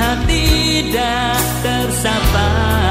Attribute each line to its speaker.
Speaker 1: hati tidak tersabar.